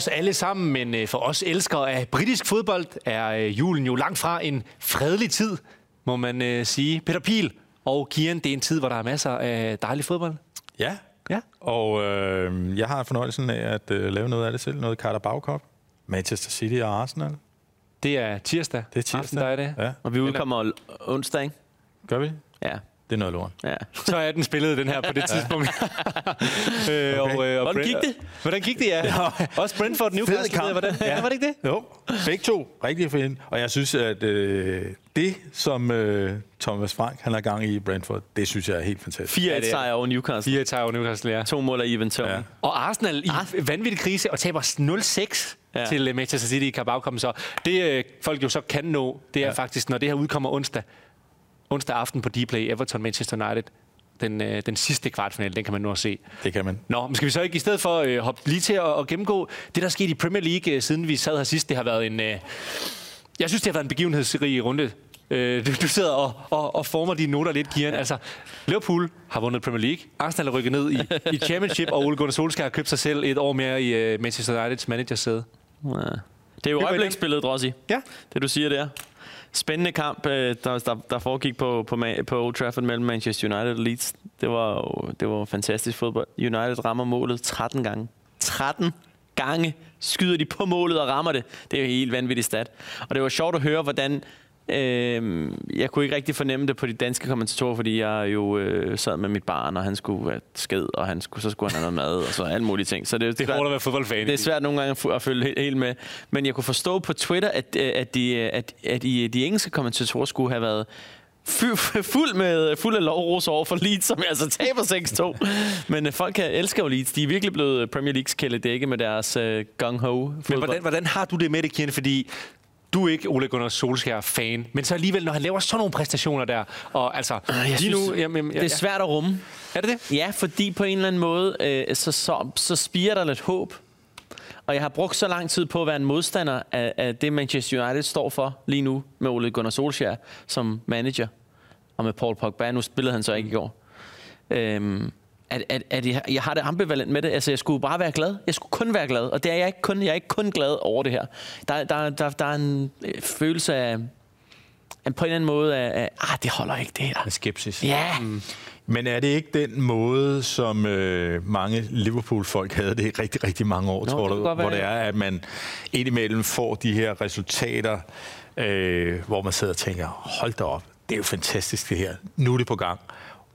Os alle sammen, men øh, for os elskere af britisk fodbold er øh, julen jo langt fra en fredelig tid, må man øh, sige. Peter Pil og Kian, det er en tid, hvor der er masser af dejlig fodbold. Ja, Ja. og øh, jeg har fornøjelsen af at øh, lave noget af det selv. Noget Carabao Cup. Manchester City og Arsenal. Det er tirsdag. Det er tirsdag. Aften, der er det. Ja, Og vi udkommer onsdag, ikke? gør vi? Ja. Det er noget lort. ja. Så er den spillet, den her, på det tidspunkt. øh, og, øh, og Hvordan gik det? Hvordan gik det, ja? Også Brentford Newcastle. Fed kamp. Hvordan, ja. var det ikke det? Jo, begge to. Rigtig fint. Og jeg synes, at øh, det, som øh, Thomas Frank han har gang i i Brentford, det synes jeg er helt fantastisk. 4-1 Ja, det er- sejr over Newcastle. Fire tager over Newcastle, ja. To mål af Ivan Tony. Ja. Ja. Og Arsenal i vanvittig krise og taber 0-6 ja. Ja. til øh, Manchester City i carabao. Så det øh, folk jo så kan nå, det er ja. faktisk, når det her udkommer onsdag, onsdag aften på Dplay, Everton Manchester United, den, øh, den sidste kvartfinale, den kan man nå at se. Det kan man. Nå, men skal vi så ikke i stedet for øh, hoppe lige til at, at gennemgå det, der er sket i Premier League, øh, siden vi sad her sidst. Det har været en... Øh, jeg synes, det har været en begivenhedsrig runde. Øh, du, du sidder og, og, og former dine noter lidt, Kian. Altså, Liverpool har vundet Premier League. Arsenal er rykket ned i, i Championship, og Ole Gunnar Solskjaer har købt sig selv et år mere i øh, Manchester Uniteds managersæde. Ja. Det er jo øjebliksbilledet, Rossi. Ja. Det du siger der. Spændende kamp, øh, der, der, der foregik på, på, på Old Trafford mellem Manchester United og Leeds. Det var det var fantastisk fodbold. United rammer målet 13 gange. 13 gange skyder de på målet og rammer det. Det er jo helt vanvittigt stat. Og det var sjovt at høre, hvordan... Øh, jeg kunne ikke rigtig fornemme det på de danske kommentatorer, fordi jeg jo øh, sad med mit barn, og han skulle være sked, og han skulle, så skulle han have noget mad, og så alle mulige ting. Så det, Det er hårdt at være fodboldfan. det er svært nogle gange at følge helt, med. Men jeg kunne forstå på Twitter, at, øh, at, de, øh, at, at de, de engelske kommentatorer skulle have været fu- fuld, med, fuld af lovros over for Leeds, som altså taber 6-2. Men øh, folk kan- elsker jo Leeds. De er virkelig blevet Premier Leagues kæledække med deres øh, gung-ho Men hvordan, hvordan har du det med det, Kian? Fordi du er ikke Ole Gunnar Solskjaer-fan, men så alligevel, når han laver sådan nogle præstationer der, og altså, jeg lige synes, nu... Jamen, Det er svært at rumme. Er det det? Ja, fordi på en eller anden måde, øh, så, så, så spiger der lidt håb. Og jeg har brugt så lang tid på at være en modstander af, af det, Manchester United står for lige nu, med Ole Gunnar Solskjaer som manager, og med Paul Pogba. Nu spillede han så ikke i går. Øhm, at, at, at jeg, jeg har det ambivalent med det. Altså, jeg skulle bare være glad. Jeg skulle kun være glad. Og det er jeg ikke kun. Jeg er ikke kun glad over det her. Der, der, der, der er en øh, følelse af, af på en eller anden måde af, af ah, det holder ikke det her. Med skepsis. Ja, mm. Men er det ikke den måde, som øh, mange Liverpool-folk havde det i rigtig, rigtig mange år, Nå, tror du? Hvor være, det er, at man indimellem får de her resultater, øh, hvor man sidder og tænker, hold da op, det er jo fantastisk det her. Nu er det på gang.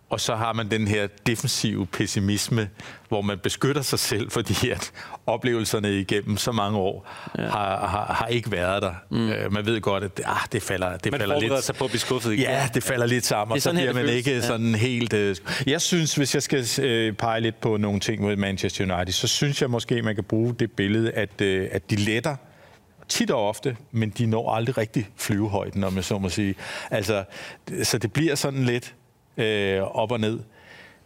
Og så har man den her defensive pessimisme, hvor man beskytter sig selv, fordi at oplevelserne igennem så mange år ja. har, har, har ikke været der. Mm. Øh, man ved godt, at ah, det falder, det Man falder lidt... sig på at blive skuffet igen. Ja, det falder lidt sammen, og så bliver man ikke Ja. sådan helt... Øh, jeg synes, hvis jeg skal øh, pege lidt på nogle ting med Manchester United, så synes jeg måske, man kan bruge det billede, at, øh, at de letter tit og ofte, men de når aldrig rigtig flyvehøjden, om jeg så må sige. Altså, så det bliver sådan lidt øh, op og ned.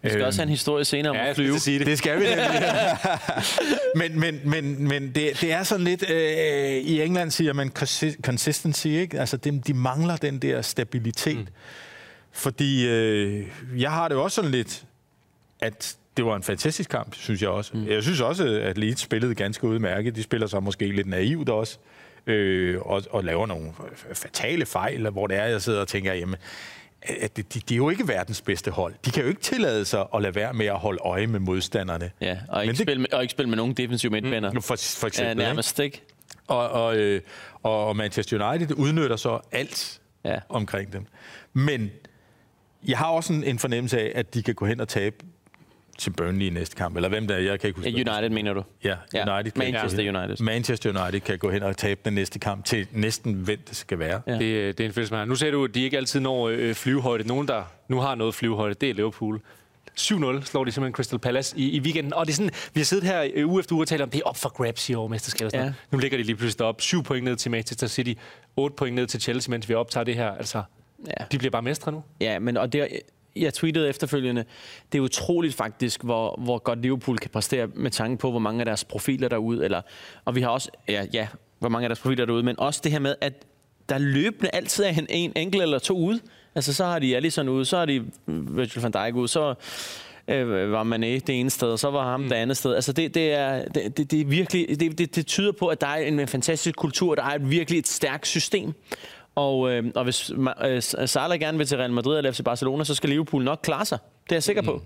Vi skal også have en historie senere om Ja, jeg at flyve. sige det. Det skal vi nemlig. men men, men, men det, det er sådan lidt... Øh, I England siger man consi- consistency, ikke? Altså, de, de mangler den der stabilitet. Mm. Fordi øh, jeg har det jo også sådan lidt, at det var en fantastisk kamp, synes jeg også. Mm. Jeg synes også, at Leeds spillede ganske udmærket. De spiller så måske lidt naivt også. Øh, og, og laver nogle fatale fejl, hvor det er, jeg sidder og tænker, jamen, at de, de, de er jo ikke verdens bedste hold. De kan jo ikke tillade sig at lade være med at holde øje med modstanderne. Ja, og ikke, Men det- spille med, og ikke spille med nogen defensiv midtbaner. For, for Ja, eksempel, ikke? nærmest ikke. Og, og, øh, og Manchester United udnytter så alt Ja. omkring dem. Men jeg har også en, en fornemmelse af, at de kan gå hen og tabe til Burnley i næste kamp, eller hvem der er, jeg kan ikke huske. Ja, United mener du? Ja, Ja, United kan Manchester hen- United. Manchester United kan gå hen og tabe den næste kamp til næsten, hvem det skal være. Ja. Det, det er en fælles Nu sagde du, at de ikke altid når øh, flyvehøjde. Nogen, der nu har noget flyvehøjde, det er Liverpool. 7-0 slår de simpelthen Crystal Palace i, i weekenden. Og det er sådan, vi har siddet her øh, uge efter uge og talt om, det er op for grabs i år, mesterskabet. Ja. Ja. Nu ligger de lige pludselig op. 7 point ned til Manchester City, 8 point ned til Chelsea, mens vi optager det her. Altså, Ja. de bliver bare mestre nu. Ja, men og det, jeg tweetede efterfølgende, det er utroligt faktisk, hvor, hvor godt Liverpool kan præstere med tanke på, hvor mange af deres profiler derude, eller, og vi har også, ja, ja, hvor mange af deres profiler derude, men også det her med, at der løbende altid er en, en enkelt eller to ude. Altså, så har de Alisson ude, så har de Virgil van Dijk ude, så øh, var Mané det ene sted, og så var ham mm. det andet sted. Altså, det, det, er, det, det, er virkelig, det, det, det tyder på, at der er en fantastisk kultur, der er et virkelig et stærkt system. Og, øh, og hvis Ma- øh, Salah gerne vil til Real Madrid eller FC Barcelona, så skal Liverpool nok klare sig. Det er jeg sikker på. Mm.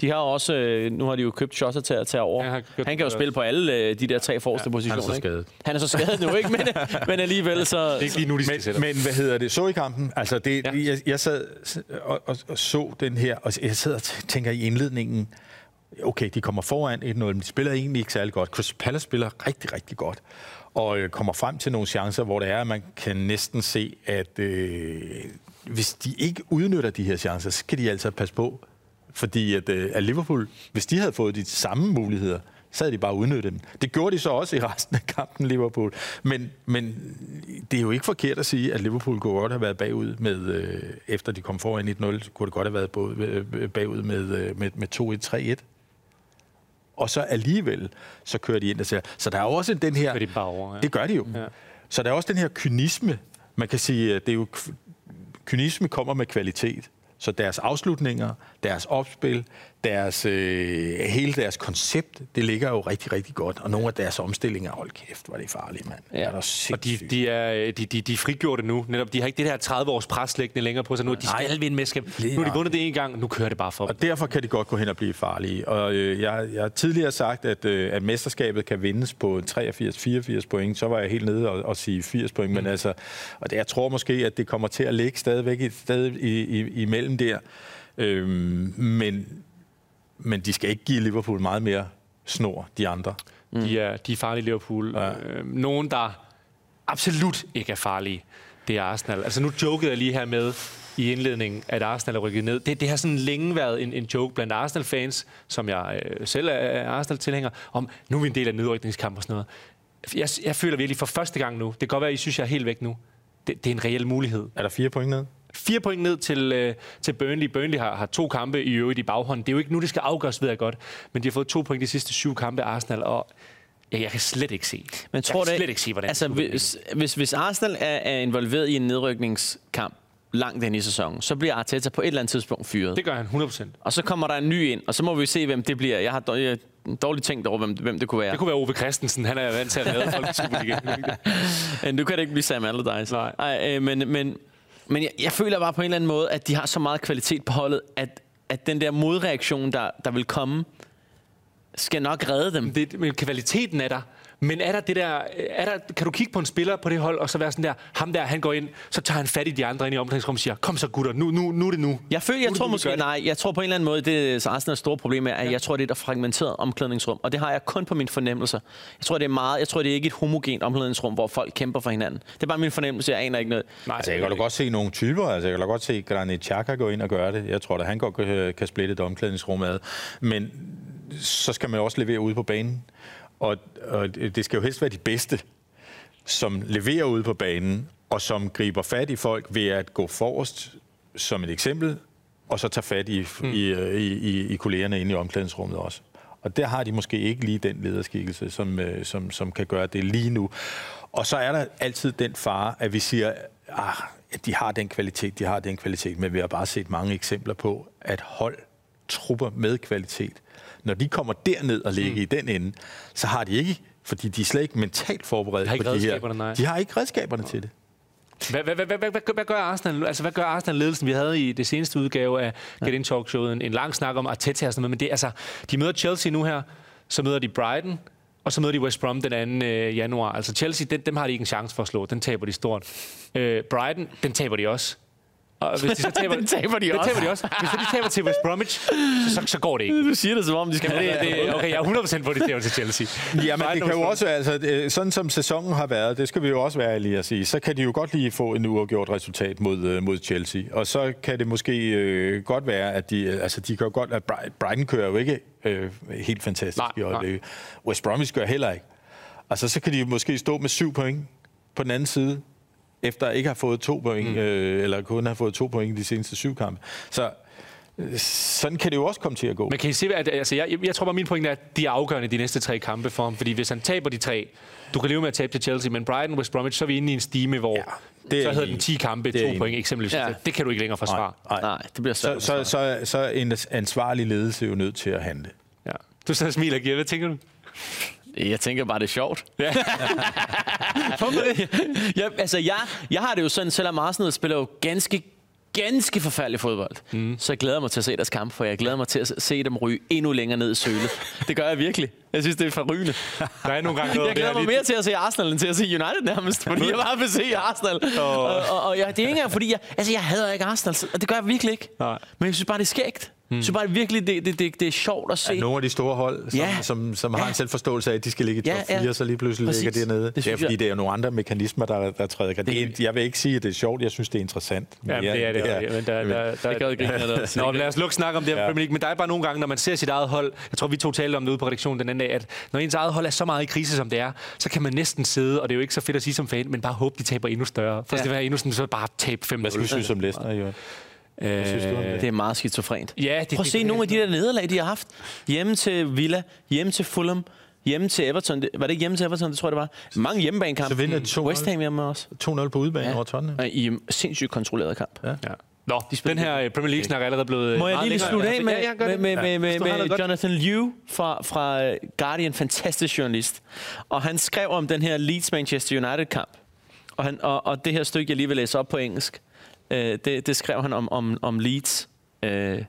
De har også, øh, nu har de jo købt Schotter til at tage over. Han han, han kan jo spille på alle øh, de der tre forreste ja, positioner. så ikke? skadet. Han er så skadet nu, ikke? Men, men alligevel så... Det er ikke lige nu, de skal sætte Men, men hvad hedder det? Så i kampen? Altså, det, Ja. jeg, jeg sad og, og, og så den her, og jeg sidder og tænker i indledningen, okay, de kommer foran 1-0, men de spiller egentlig ikke særlig godt. Crystal Palace spiller rigtig, rigtig godt, og øh, kommer frem til nogle chancer, hvor det er, at man kan næsten se, at øh, hvis de ikke udnytter de her chancer, så skal de altså passe på, fordi at, øh, at Liverpool, hvis de havde fået de samme muligheder, så havde de bare udnyttet dem. Det gjorde de så også i resten af kampen, Liverpool. Men, men det er jo ikke forkert at sige, at Liverpool kunne godt have været bagud med, øh, efter de kom foran 1-0, kunne det godt have været både, øh, bagud med, øh, med, med 2-1-3-1. Og så alligevel, så kører de ind og siger, så der er jo også den her... De bare over, ja. Det gør de jo. Ja. Så der er også den her kynisme. Man kan sige, det er jo, kynisme kommer med kvalitet. Så deres afslutninger, deres opspil, deres, øh, hele deres koncept, det ligger jo rigtig, rigtig godt. Og nogle af deres omstillinger, hold kæft, var det farligt, mand. Ja. Er der Og de, sindssygt. de, er, de, de, de er frigjorte nu. Netop, de har ikke det her 30 års preslæggende længere på sig nu. De Nej. skal vinde mesterskab. Lige Nu har de vundet det en gang, nu kører det bare for dem. Og derfor kan de godt gå hen og blive farlige. Og øh, jeg, jeg har tidligere sagt, at, øh, at mesterskabet kan vindes på 83-84 point. Så var jeg helt nede og, og sige 80 point. Mm. Men altså, og det, jeg tror måske, at det kommer til at ligge stadigvæk et sted i, i, imellem der. Øhm, men, men de skal ikke give Liverpool meget mere snor, de andre. De er, de er farlige Liverpool. Ja. Øh, nogen, der absolut ikke er farlige, det er Arsenal. Altså nu jokede jeg lige her med i indledningen, at Arsenal er rykket ned. Det, det har sådan længe været en, en joke blandt Arsenal-fans, som jeg øh, selv er Arsenal-tilhænger, om nu er vi en del af nedrykningskamp og sådan noget. Jeg, jeg føler virkelig for første gang nu, det kan godt være, at I synes, jeg er helt væk nu, det, det er en reel mulighed. Er der fire point ned? Fire point ned til, øh, til Burnley. Burnley har, har to kampe i øvrigt i baghånden. Det er jo ikke nu, det skal afgøres, ved jeg godt. Men de har fået to point de sidste syv kampe af Arsenal, og jeg, jeg kan slet ikke se. Men tror jeg kan det, slet ikke se, hvordan altså, det hvis, hvis, hvis Arsenal er, er involveret i en nedrykningskamp langt ind i sæsonen, så bliver Arteta på et eller andet tidspunkt fyret. Det gør han 100%. Og så kommer der en ny ind, og så må vi se, hvem det bliver. Jeg har dårligt, dårligt tænkt over, hvem, hvem det kunne være. Det kunne være Ove Christensen. Han er vant til at redde folk i. Men nu kan det ikke blive Sam Allardyce. Nej. Ej, øh, men, men, men jeg, jeg føler bare på en eller anden måde, at de har så meget kvalitet på holdet, at, at den der modreaktion, der, der vil komme, skal nok redde dem. Det, men kvaliteten er der. Men er der det der, er der, kan du kigge på en spiller på det hold, og så være sådan der, ham der, han går ind, så tager han fat i de andre ind i omklædningsrummet og siger, kom så gutter, nu, nu, nu er det nu. Jeg føler, jeg tror nu, gør måske, nej, jeg tror på en eller anden måde, det er Arsenals store problem er, at jeg tror, det er et fragmenteret omklædningsrum, og det har jeg kun på mine fornemmelser. Jeg tror, det er meget, jeg tror, det er ikke et homogent omklædningsrum, hvor folk kæmper for hinanden. Det er bare min fornemmelse, jeg aner ikke noget. Nej, Altså, jeg kan da godt se nogle typer. Altså, jeg kan da godt se Granit Xhaka gå ind og gøre det. Jeg tror da, han godt kan, splitte et omklædningsrum ad. Men så skal man også levere ude på banen. Og, og det skal jo helst være de bedste, som leverer ude på banen, og som griber fat i folk ved at gå forrest, som et eksempel, og så tage fat i, mm. i, i, i, kollegerne inde i omklædningsrummet også. Og der har de måske ikke lige den lederskikkelse, som, øh, som, som kan gøre det lige nu. Og så er der altid den fare, at vi siger, ah, at de har den kvalitet, de har den kvalitet, men vi har bare set mange eksempler på, at hold trupper med kvalitet, når de kommer derned og ligger mm. i den ende, så har de ikke, fordi de er slet ikke mentalt forberedt De på de her. nej. De har ikke redskaberne til det. Hvad, hvad, hvad, hvad, hvad, hvad, hvad gør Arsenal? Altså, hvad gør Arsenal-ledelsen? Vi havde i det seneste udgave af Get In Talk Showet en, en lang snak om Arteta og sådan noget, men det, altså, de møder Chelsea nu her, så møder de Brighton, og så møder de West Brom den 2. Øh, januar. Altså Chelsea, den, dem har de ikke en chance for at slå. Den taber de stort. Øh, Brighton, den taber de også. Og hvis de så taber, Den taber de det også. taber de også. Hvis de taber til West Bromwich, så, så, så går det ikke. Du siger det, som om de skal Ja, det, det, okay, jeg er 100% på, at de taber til Chelsea. Ja, men det kan jo også, altså, sådan som sæsonen har været, det skal vi jo også være ærlige at sige, så kan de jo godt lige få en uafgjort resultat mod, øh, mod Chelsea. Og så kan det måske øh, godt være, at de, øh, altså, de kan jo godt, at Bri- Brighton kører jo ikke øh, helt fantastisk Nej, i øjeblikket. West Bromwich gør heller ikke. Altså, så kan de jo måske stå med syv point på den anden side, efter ikke at have fået to point, mm. øh, eller kun have fået to point i de seneste syv kampe. Så øh, sådan kan det jo også komme til at gå. Men kan I se, at altså, jeg, jeg tror bare, min pointe er, at de er afgørende de næste tre kampe for ham. Fordi hvis han taber de tre, du kan leve med at tabe til Chelsea, men Brighton, West Bromwich, så er vi inde i en stime, hvor ja, det er så hedder den i. 10 kampe, Det er to point eksempelvis. Ja. Det kan du ikke længere forsvare. Nej. Nej, det bliver svært. Så, så, så, så er en ansvarlig ledelse jo nødt til at handle. Ja. Du sidder og smiler, Giver. Hvad tænker du? Jeg tænker bare, det er sjovt. Ja. jeg, altså, jeg, jeg har det jo sådan, selvom Arsenal spiller jo ganske, ganske forfærdelig fodbold, mm. så jeg glæder mig til at se deres kamp, for jeg glæder mig til at se dem ryge endnu længere ned i sølet. Det gør jeg virkelig. Jeg synes, det er forrygende. Der er nogle gange noget, Jeg glæder mig mere til at se Arsenal, end til at se United nærmest, fordi jeg bare vil se Arsenal. Og, og, og jeg, det er ikke engang, fordi jeg, altså, jeg hader ikke Arsenal, og det gør jeg virkelig ikke. Nej. Men jeg synes bare, det er skægt. Jeg synes bare det virkelig, det, det, det, det er sjovt at se. At nogle af de store hold, som, Ja. som, som har Ja. en selvforståelse af, at de skal ligge i Ja, top ja. 4, så lige pludselig Præcis. ligger dernede. Det Det, det er fordi, jeg- det er jo nogle andre mekanismer, der, der træder. Det, er- jeg vil ikke sige, at det er sjovt. Jeg synes, det er interessant. Ja, men det er det. Ja. Ja, men der, der, der, Det kan jeg grine af det. Nå, lad os lukke snak om det her Ja. Premier League. Men der er bare nogle gange, når man ser sit eget hold, jeg tror, vi to talte om det ude på redaktionen den anden dag, at når ens eget hold er så meget i krise, som det er, så kan man næsten sidde, og det er jo ikke så fedt at sige som fan, men bare håbe, de taber endnu større. For ja. Det vil være endnu sådan, så bare tabe 5 Hvad skal vi synes om Leicester, jo? øh, synes du om det? Det er meget skizofrent. Ja, det, Prøv at se nogle af de der nederlag, de har haft. Hjemme til Villa, hjemme til Fulham, hjemme til Everton. Det- Var det ikke hjemme til Everton, det tror jeg, det var? Mange hjemmebanekampe. Så vinder de 2-0. West Ham hjemme også. 2-0 på udebane Ja. over Tottenham. I en sindssygt kontrolleret kamp. Ja. Ja. Nå, den her øh, Premier League-snak er allerede blevet Må jeg lige slutte af med, Ja, med, med, med, med, med. Jonathan Liu fra, fra øh, Guardian, fantastisk journalist. Og han skrev om den her Leeds-Manchester United-kamp. Og, han, og, og det her stykke, jeg lige vil læse op på engelsk, øh, det, det skrev han om, om, om Leeds. Øh,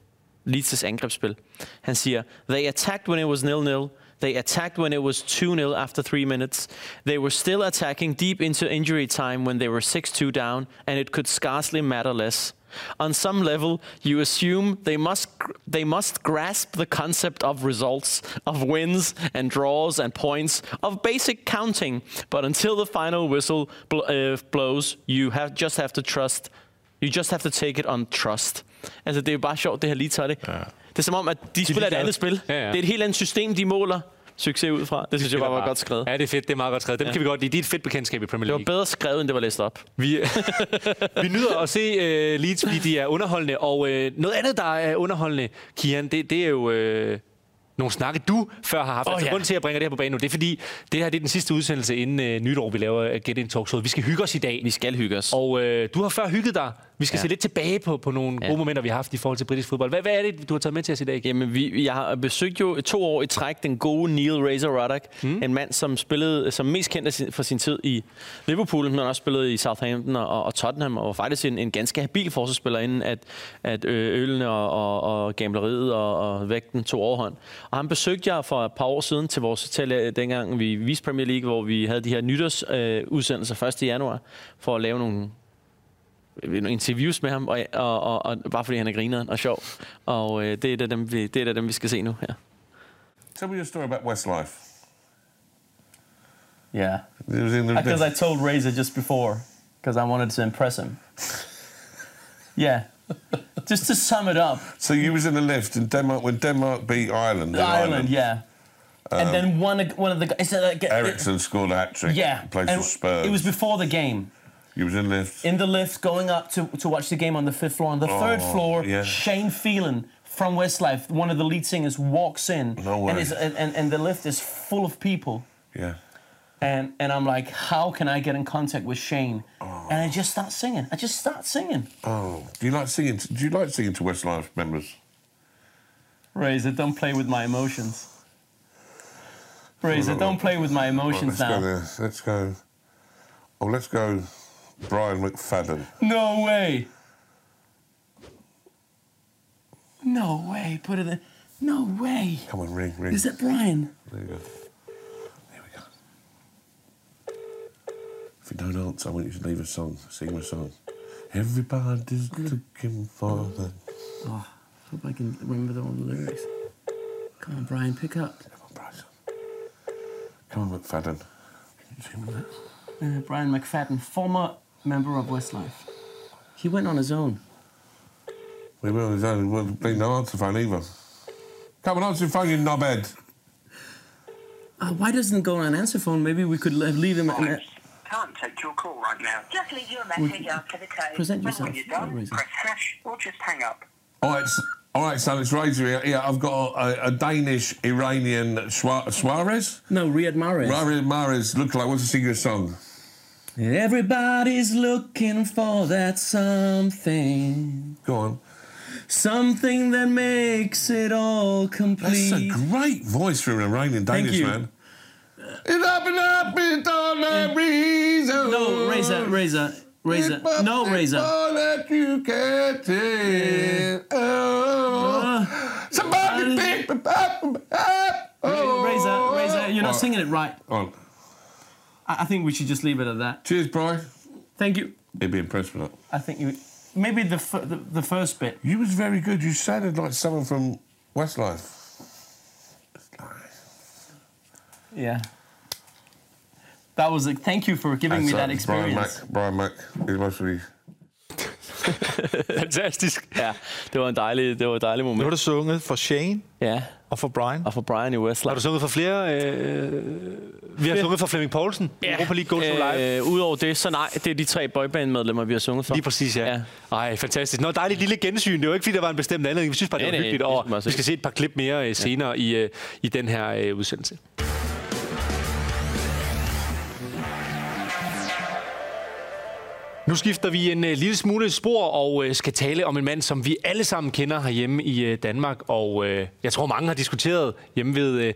Leeds' angrebsspil. Han siger, They attacked when it was nil-nil. They attacked when it was 2-0 after three minutes. They were still attacking deep into injury time when they were 6-2 down, and it could scarcely matter less. On some level, you assume they must they must grasp the concept of results, of wins and draws and points, of basic counting. But until the final whistle bl- uh, blows, you have just have to trust. You just have to take it on trust. Altså, det er jo bare sjovt, det her det. Ja. Det er som om, at de spiller et andet spil. Ja, ja. Det er et helt andet system, de måler succes ud fra. Det synes jeg bare var godt skrevet. Ja, det er fedt. Det er meget godt skrevet. Dem ja. kan vi godt lide. De er et fedt bekendtskab i Premier Det var League. bedre skrevet, end det var læst op. Vi, vi nyder at se uh, Leeds, fordi de er underholdende. Og uh, noget andet, der er underholdende, Kian, det, det er jo... Uh, nogle snakke, du før har haft. Oh, altså, ja. grunden til, at jeg bringer det her på banen nu, det er fordi, det her det er den sidste udsendelse inden uh, nytår, vi laver uh, Get In Talk Show. Vi skal hygge os i dag. Vi skal hygge os. Og øh, du har før hygget dig. Vi skal ja. Se lidt tilbage på, på nogle ja. Gode momenter, vi har haft i forhold til britisk fodbold. Hvad, hvad er det, du har taget med til os i dag? Jamen, vi, jeg har besøgt jo to år i træk den gode Neil Razor Ruddock. Mm. En mand, som spillede som mest kendt for sin tid i Liverpool, men også spillede i Southampton og, og Tottenham, og var faktisk en, en ganske habil forsvarsspiller, inden at, at øh, ølene og, og, og gambleriet og, og vægten tog overhånd. Og han besøgte jeg for et par år siden til vores til, øh, dengang vi viste Premier League, hvor vi havde de her nytårsudsendelser øh, udsendelser 1. januar, for at lave nogle nogle interviews med ham, og, og, og, og bare fordi han er grineren og sjov. Og øh, det, er da dem, vi, det er da dem, vi skal se nu her. Tell me your story about Westlife. Yeah, because I told Razor just before, because I wanted to impress him. Yeah, just to sum it up, so you was in the lift in Denmark when Denmark beat Ireland. in Ireland, yeah, and then um, one of- one of the guys. Like, Ericsson scored a hat trick. Yeah, Played and for Spurs. it was before the game. you was in the lift. In the lift, going up to, to watch the game on the fifth floor. On the third Oh, floor, yeah. Shane Phelan from Westlife, one of the lead singers, walks in, No way. and, is, and, and and the lift is full of people. yeah. And and I'm like, how can I get in contact with Shane? And I just start singing. I just start singing. Oh, do you like singing? To, do you like singing to Westlife members? Razor, don't play with my emotions. Razor, don't play with my Right, emotions let's go now. there. Let's go. Oh, let's go. Brian McFadden. No way. No way. Put it in. No way. Come on, ring, ring. Is it Brian? There you go. Here we go. If you don't answer, I want you to leave a song, sing a song. Everybody's looking for the... Hope I can remember all the lyrics. Come on, Brian, pick up. Come on, McFadden. Uh, Brian McFadden, former member of Westlife. He went on his own. We will, there's only will be no answer phone either. Come on, answer phone, you knobhead. Uh, why doesn't it go on an answer phone? Maybe we could leave him. an- Can't take your call right now. Just leave your message after the tone. present When yourself, you're done, press hash or just hang up. All right, s- all right, son, it's Razor here. Yeah, I've got a, a Danish Iranian Suarez. no, Riyad Mahrez. Riyad Mahrez look like wants to sing you a song. Everybody's looking for that something. Go on. Something that makes it all complete. That's complete. a great voice for an Iranian Thank Danish you. man. It up and up and all that reason. no, Razor, Razor, Razor. No, Razor. All that you can take. Oh, somebody uh, pick me up. Oh. Razor, Razor, you're not singing it right. On. I, I think we should just leave it at that. Cheers, Brian. Thank you. He'd be impressed with that. I think you. Maybe the, f- the the first bit. You was very good. You sounded like someone from Westlife. Yeah. That was a thank you for giving me that experience. Brian Mac. Brian Mac. He's mostly. Fantastisk. Ja, det var en dejlig, det var et dejligt Nu har moment. du sunget for Shane Ja, og for Brian. og for Brian i Har Westlife. du sunget for flere? Øh, vi har sunget for Flemming Poulsen. Ja. Europa League Goes to Live. Øh, Udover det, så nej, det er de tre boyband-medlemmer, vi har sunget for. Lige præcis, ja. Ja. ja. Ej, fantastisk. Nå, dejligt lille gensyn. Det var ikke, fordi der var en bestemt anledning. Vi synes bare, det var Nej, hyggeligt. Og vi skal se. et par klip mere øh, senere i, øh, i den her øh, udsendelse. Nu skifter vi en øh, lille smule spor og øh, skal tale om en mand, som vi alle sammen kender herhjemme i øh, Danmark. Og øh, jeg tror, mange har diskuteret hjemme ved, øh,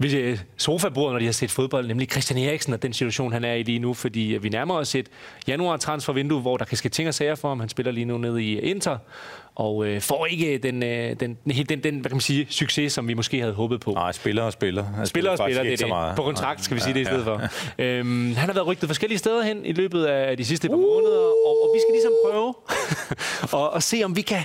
ved øh, sofabordet, når de har set fodbold, nemlig Christian Eriksen og den situation, han er i lige nu. Fordi øh, vi nærmer os et januar-transfervindue, hvor der kan ske ting og sager for ham. Han spiller lige nu nede i Inter og øh, får ikke den, øh, den, den, den, hvad kan man sige, succes, som vi måske havde håbet på. Nej, spiller og spiller. Han Spiller og spiller, det er det. meget. På kontrakt, skal vi sige det i Ja, stedet ja. for. Øhm, han har været rygtet forskellige steder hen i løbet af de sidste par måneder, og, og vi skal ligesom prøve at se, om vi kan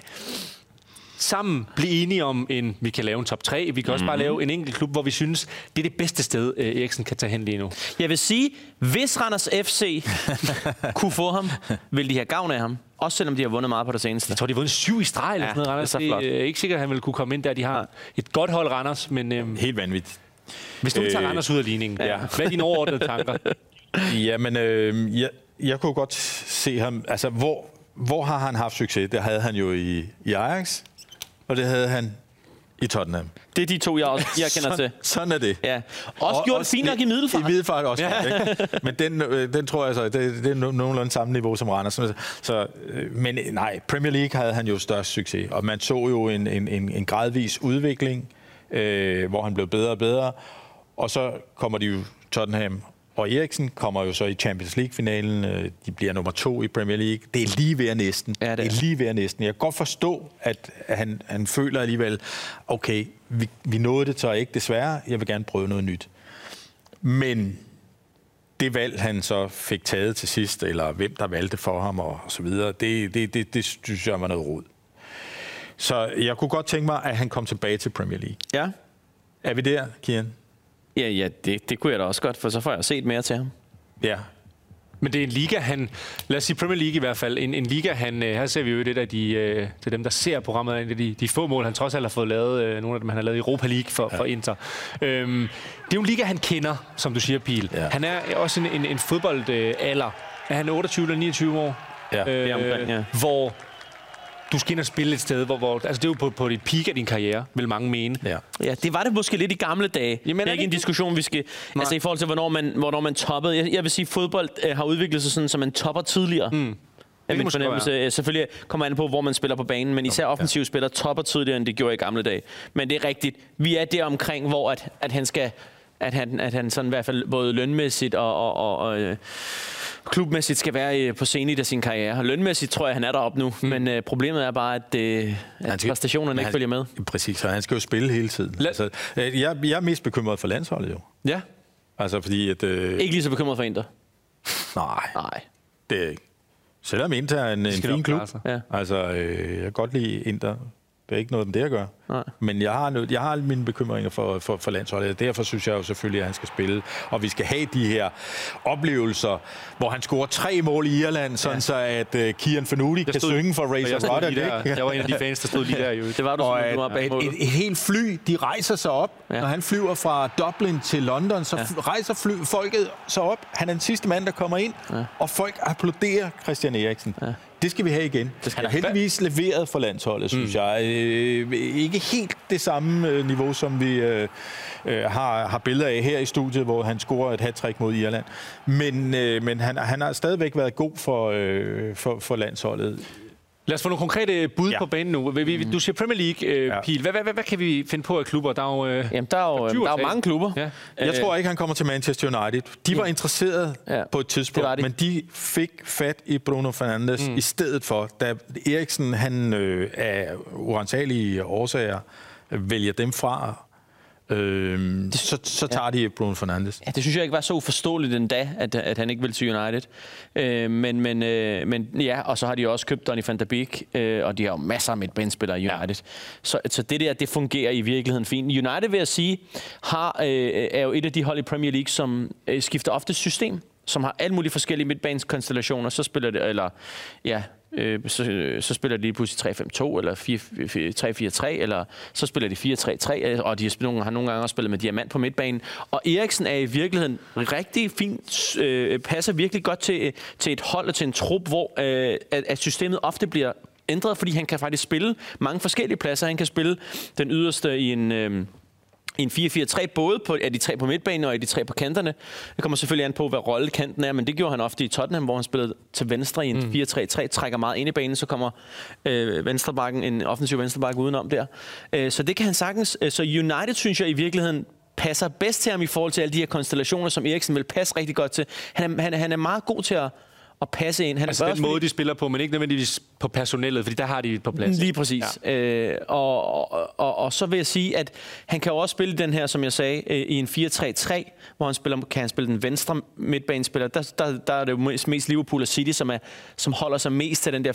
sammen blive enige om en, vi kan lave en top 3. Vi kan også Mhm. bare lave en enkelt klub, hvor vi synes, det er det bedste sted, øh, Eriksen kan tage hen lige nu. Jeg vil sige, hvis Randers FC kunne få ham, vil de have gavn af ham. Også selvom de har vundet meget på det seneste. Jeg tror, de har vundet syv i streg eller Ja, sådan noget, Randers. det er så Det flot. er ikke sikkert, at han vil kunne komme ind der. De har et godt hold, Randers, men øhm, Helt vanvittigt. hvis du tager Øh, Randers ud af ligningen, ja. hvad er dine overordnede tanker? Jamen, øh, jeg, jeg kunne godt se ham... Altså, hvor, hvor har han haft succes? Det havde han jo i, i Ajax, og det havde han i Tottenham. Det er de to, jeg, også, jeg kender til. Sådan, er det. Ja. Også gjort det fint nok i Middelfart. I Middelfart også. Ja. Ikke? Men den, øh, den tror jeg så, det, det er no- nogenlunde samme niveau som Randers. Så, så, øh, men øh, nej, Premier League havde han jo størst succes, og man så jo en, en, en, en gradvis udvikling, øh, hvor han blev bedre og bedre. Og så kommer de jo Tottenham og Eriksen kommer jo så i Champions League-finalen. Øh, De bliver nummer to i Premier League. Det er lige ved næsten. Ja, det er. det er lige ved næsten. Jeg kan godt forstå, at han, han føler alligevel, okay, vi, vi nåede det så ikke desværre. Jeg vil gerne prøve noget nyt. Men det valg, han så fik taget til sidst, eller hvem der valgte for ham og så videre, det, det, det, det synes jeg var noget rod. Så jeg kunne godt tænke mig, at han kom tilbage til Premier League. Ja, Er vi der, Kian? Ja, ja det, det kunne jeg da også godt, for så får jeg set mere til ham. Ja. Men det er en liga, han... Lad os sige Premier League i hvert fald. En, en liga, han... øh, Her ser vi jo det der, de, øh, det er dem, der ser programmet, en af de, de få mål, han trods alt har fået lavet. øh, Nogle af dem, han har lavet i Europa League for, ja. for Inter. Øhm, det er jo en liga, han kender, som du siger, Pil. Ja. Han er også en, en, en fodboldalder. Er han 28 eller 29 år? Ja. Det er omkring, ja. Hvor du skal ind og spille et sted, hvor, hvor altså det er jo på, på dit peak af din karriere, vil mange mene. ja. Ja, det var det måske lidt i gamle dage. Jamen, det er er det ikke en det? diskussion, vi skal... Nej. Altså i forhold til, hvornår man, hvornår man toppede. Jeg, jeg vil sige, at fodbold øh, har udviklet sig sådan, så man topper tidligere. Mm. kan min fornemmelse. Selvfølgelig kommer an på, hvor man spiller på banen, men især offensive ja. spillere topper tidligere, end de gjorde i gamle dage. Men det er rigtigt. Vi er der omkring, hvor at, at han skal... At han, at han sådan i hvert fald både lønmæssigt og, og, og, og øh, klubmæssigt skal være øh, på scenen i sin karriere. Lønmæssigt tror jeg, han er deroppe nu, mm. men øh, problemet er bare, at, øh, at skal- præstationerne ikke han- følger med. Præcis, og han skal jo spille hele tiden. Lad- Altså, øh, jeg, jeg er mest bekymret for landsholdet jo. Ja. Altså fordi, at... Øh, Ikke lige så bekymret for Inter. nej, Nej. det er ikke. Selvom Inter er en, en fin klub. Ja. Altså, øh, jeg kan godt lide Inter. Det er ikke noget med det at gøre. Nej. Men jeg har, nød- jeg har mine bekymringer for, for, for landsholdet. Derfor synes jeg jo selvfølgelig, at han skal spille. Og vi skal have de her oplevelser, hvor han scorer tre mål i Irland, sådan ja. så at uh, Kian Fanuti kan stod- synge for jeg, Razor Rodder. lige der, jeg var en af de fans, der stod lige der. Jo. Det var du, Og som at, du var bag et, et, et helt fly, de rejser sig op. Ja. Når han flyver fra Dublin til London, så ja. rejser fly, folket sig op. Han er den sidste mand, der kommer ind, ja. og folk applauderer Christian Eriksen. Ja. Det skal vi have igen. Han har heldigvis leveret for landsholdet, synes mm. jeg. Øh, ikke helt det samme øh, niveau, som vi øh, øh, har, har billeder af her i studiet, hvor han scorer et hat på Irland. Men, øh, men han, han har stadigvæk været god for, øh, for, for landsholdet. Lad os få nogle konkrete bud ja. På banen nu. Vi- vi- Du siger Premier League, øh, Ja. Pil. Hvad, hvad, hvad, hvad kan vi finde på af klubber? Der er jo, øh, Jamen, der er jo, Der er er jo 20 mange klubber. Ja. Jeg tror ikke, han kommer til Manchester United. De var interesserede Ja, ja, på et tidspunkt, de. men de fik fat i Bruno Fernandes mm. i stedet for, da Eriksen han øh, af uansagelige årsager øh, vælger dem fra. Øh, så, så tager de Bruno Fernandes. Ja, det synes jeg ikke var så uforståeligt endda, at, at han ikke vil til United. Øh, men, men, øh, men ja, og så har de også købt Donny van der Beek, øh, og de har jo masser af midtbanespillere i United. Ja. Så, så det der, det fungerer i virkeligheden fint. United, vil jeg sige, har, øh, er jo et af de hold i Premier League, som øh, skifter ofte system som har alle mulige forskellige midtbaneskonstellationer, så spiller det, eller ja, øh, så, så spiller de pludselig 3-5-2, eller 4 3-4-3, eller så spiller de 4-3-3, og de har, spillet, nogle, har nogle gange også spillet med diamant på midtbanen. Og Eriksen er i virkeligheden rigtig fint, øh, passer virkelig godt til, til et hold og til en trup, hvor øh, at, at systemet ofte bliver ændret, fordi han kan faktisk spille mange forskellige pladser. Han kan spille den yderste i en... Øh, en 4-4-3, både på, af de tre på midtbanen og af de tre på kanterne. Det kommer selvfølgelig an på, hvad rolle kanten er, men det gjorde han ofte i Tottenham, hvor han spillede til venstre i en mm. 4-3-3, trækker meget ind i banen, så kommer øh, venstrebakken, en offensiv venstrebakke udenom der. Øh, så det kan han sagtens. Øh, Så United, synes jeg i virkeligheden, passer bedst til ham i forhold til alle de her konstellationer, som Eriksen vil passe rigtig godt til. Han er, han han er meget god til at, at passe ind. Han altså er den måde, de spiller på, men ikke nødvendigvis på personellet, fordi der har de et på plads. Lige præcis. Ja. Øh, og, og, og, og så vil jeg sige, at han kan jo også spille den her, som jeg sagde, øh, i en 4-3-3, hvor han spiller, kan han spille den venstre midtbanespiller. Der, der, der er det jo mest, Liverpool og City, som, er, som holder sig mest til den der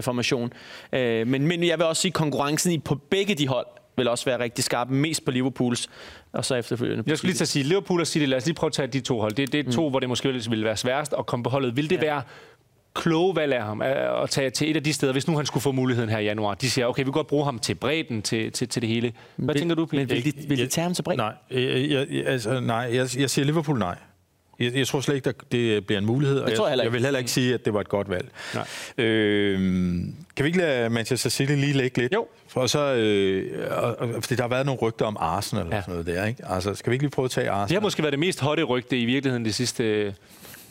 4-3-3-formation. Øh, men, men jeg vil også sige, at konkurrencen i på begge de hold vil også være rigtig skarp. Mest på Liverpools, og så efterfølgende Jeg skulle lige til at sige, Liverpool og City, lad os lige prøve at tage de to hold. Det, det er to, mm. hvor det måske ville være sværest at komme på holdet. Vil det ja. være kloge valg af ham at at tage til et af de steder, hvis nu han skulle få muligheden her i januar? De siger, okay, vi kan godt bruge ham til bredden, til, til, til det hele. Hvad vil, tænker du, Men Peter? vil de, vil de tage ham til bredden? Nej, jeg, jeg- altså, nej jeg, jeg siger Liverpool nej. Jeg, jeg tror slet ikke, at det bliver en mulighed. og Det tror jeg jeg, jeg vil heller ikke sige, at det var et godt valg. Nej. Øh, kan vi ikke lade Manchester City lige lægge lidt? Jo. For så, øh, og, og, fordi der har været nogle rygter om Arsenal Ja. og sådan noget der, ikke? Altså, skal vi ikke lige prøve at tage Arsenal? Det har måske været det mest hotte rygte i virkeligheden de sidste øh,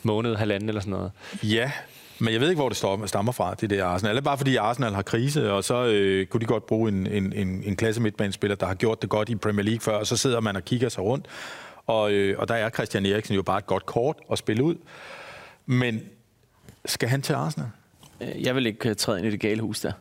måned, halvanden eller sådan noget. Ja, men jeg ved ikke, hvor det stammer fra, det der Arsenal. Er det bare fordi Arsenal har krise, og så øh, kunne de godt bruge en, en, en, en klasse midtbanespiller, der har gjort det godt i Premier League før, og så sidder man og kigger sig rundt. Og, øh, og der er Christian Eriksen jo bare et godt kort at spille ud. Men skal han til Arsenal? Øh, Jeg vil ikke øh, træde ind i det gale hus der.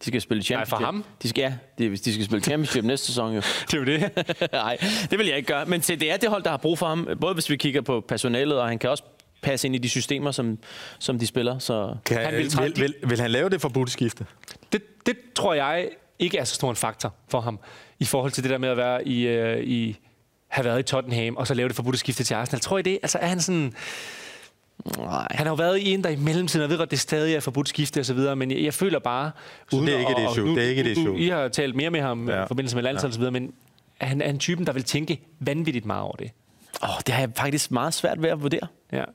De skal spille championship. ham? De skal, ja, de, de skal spille championship næste sæson jo. Det er jo det. Nej, det vil jeg ikke gøre. Men til, det er det hold, der har brug for ham. Både hvis vi kigger på personalet, og han kan også passe ind i de systemer, som, som de spiller. Så Kan, Han vil vil, vil, vil, vil han lave det forbudte skifte? det, det tror jeg ikke er så stor en faktor for ham, i forhold til det der med at være i, øh, i have været i Tottenham, og så lave det forbudte skifte til Arsenal. Tror I det? Altså er han sådan... nej. Han har jo været i en, der i mellemtiden, jeg ved godt, det stadig er forbudt skifte og så videre, men jeg, jeg føler bare... Så det er ikke et at- issue. nu- Det er ikke et nu- issue. I har talt mere med ham ja. Ja. i forbindelse med landshold og så videre, men er han, er han typen, der vil tænke vanvittigt meget over det? Oh, det har jeg faktisk meget svært ved at vurdere. Ja. Jeg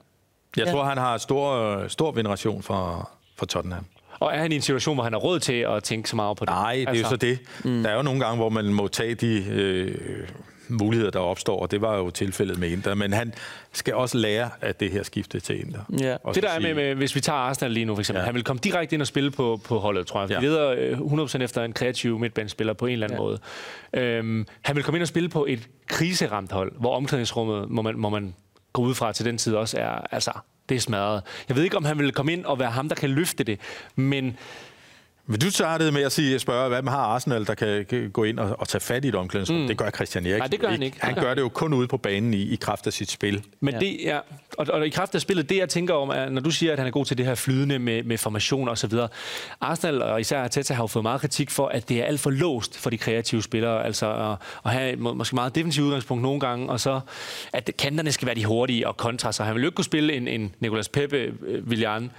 Ja. tror, han har stor, stor veneration for, for Tottenham. Og er han i en situation, hvor han har råd til at tænke så meget på det? Nej, det er jo så det. Mm. Der er jo nogle gange, hvor man må tage de øh, muligheder, der opstår, og det var jo tilfældet med Inter. Men han skal også lære af det her skifte til Inter. Ja. Og Det der er med, med, hvis vi tager Arsenal lige nu for eksempel, ja. Han vil komme direkte ind og spille på, på holdet, tror jeg. Ja. Ja. Vi leder øh, 100% efter en kreativ midtbanespiller på en eller anden ja. måde. Øhm, han vil komme ind og spille på et kriseramt hold, hvor omklædningsrummet, må man, må man gå ud fra til den tid også, er, altså, det er smadret. Jeg ved ikke, om han vil komme ind og være ham, der kan løfte det, men Men du startede med at sige, spørge, hvad man har Arsenal, der kan, kan gå ind og, og tage fat i et omklædningsrum. Mm. Det gør Christian Eriksen Nej, det gør han ikke. Han gør det jo kun ude på banen i, i kraft af sit spil. Men ja. det, ja, og, og i kraft af spillet, det jeg tænker om, er, når du siger, at han er god til det her flydende med, med formationer osv., Arsenal og især Arteta har jo fået meget kritik for, at det er alt for låst for de kreative spillere, altså at, at have må, måske meget defensivt udgangspunkt nogle gange, og så at kanterne skal være de hurtige og kontra, så han vil jo ikke kunne spille en, en Nicolas Pepe, øh, Willian,